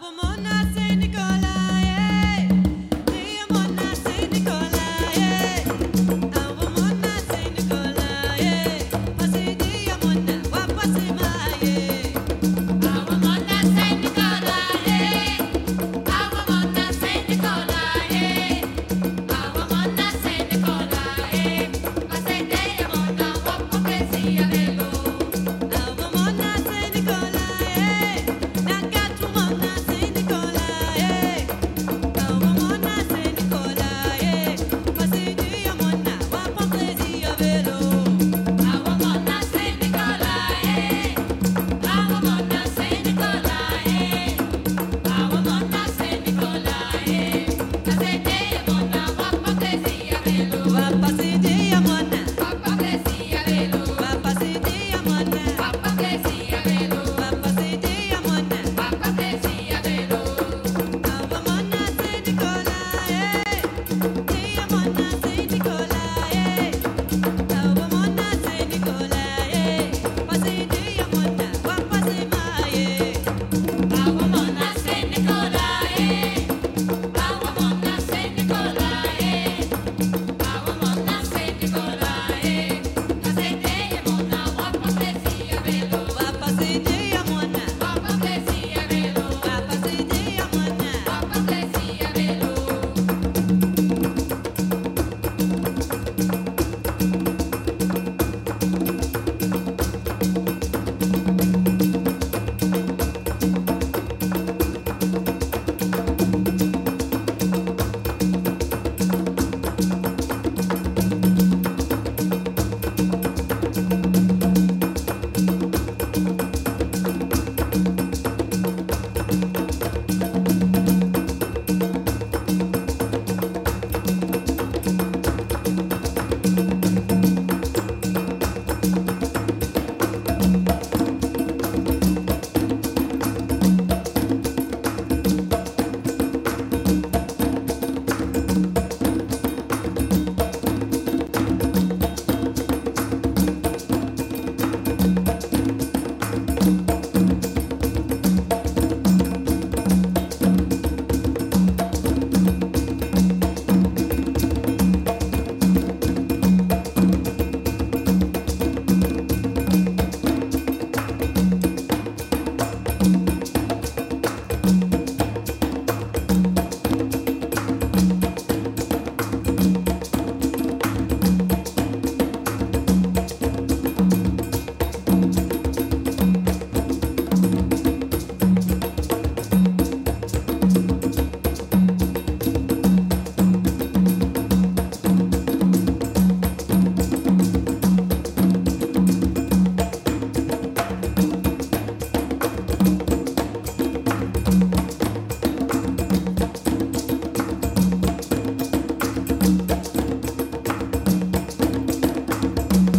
Album or not.